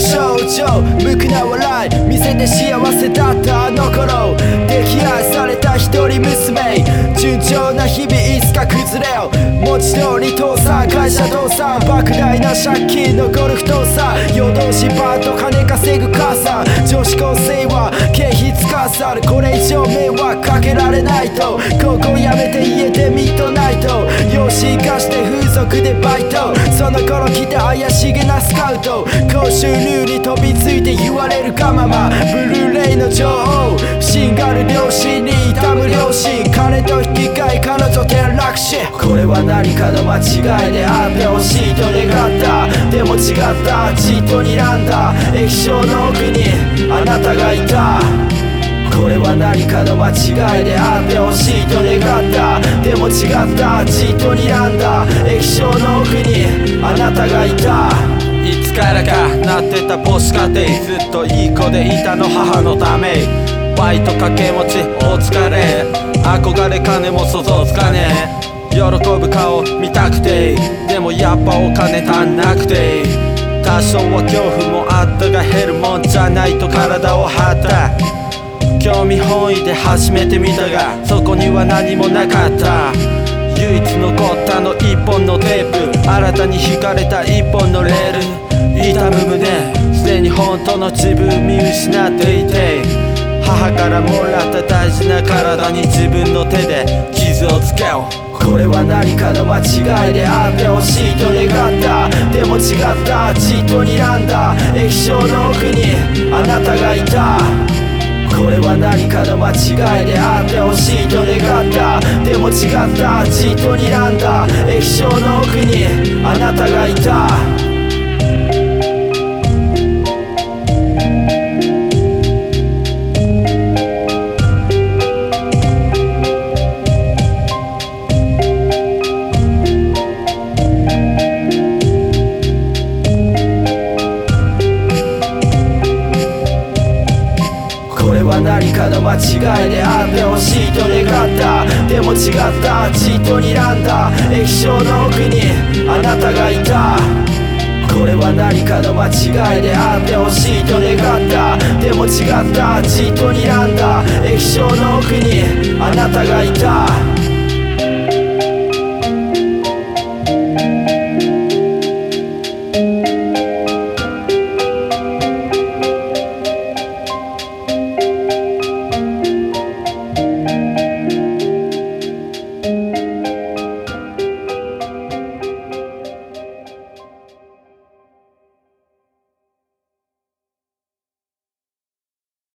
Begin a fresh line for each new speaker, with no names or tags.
症状。無垢な笑い見せて幸せだったあの頃溺愛された一人娘。順調な日々いつか崩れよ。文字通り倒産会社倒産莫大な借金のゴルフ倒産夜通しパート金稼ぐ母さ。ん女子高生は経費つかさる。これ以上迷惑かけられないと。高校辞めて家でミッドナイトでバイト。その頃来た怪しげなスカウト。高収入に飛びついて言われるがまま。ブルーレイの女王。シンガル両親に痛む両親。金と引き換え彼女転落し。これは何かの間違いであってほしいと願った。でも違った。じっと睨んだ。液晶の奥にあなたがいた。これは何かの間違いであってほしいと願った。でも違った。じっと睨んだ。液晶の奥にあなたがいた。
いつからかなってた母子家庭ずっといい子でいたの母のため。バイト掛け持ちお疲れ。憧れ金も想像つかねえ。喜ぶ顔見たくて。でもやっぱお金足んなくて。多少は恐怖もあったが減るもんじゃないと体を張った。興味本位で始めてみたがそこには何もなかった。唯一残ったの一本のテープ。新たに引かれた一本のレール。痛む胸。すでに本当の自分見失っていて母からもらった大事な体に自分の手で傷をつけよう。
これは何かの間違いであってほしいと願った。でも違った。じっと睨んだ。液晶の奥にあなたがいた。これは何かの間違いであってほしいと願った。でも違った。じっと睨んだ。液晶の奥にあなたがいた。かの間違いであってほしいと願った。でも違った。じっと睨んだ。液晶の奥にあなたがいた。これは何かの間違いであってほしいと願った。でも違った。じっと睨んだ。液晶の奥にあなたがいた。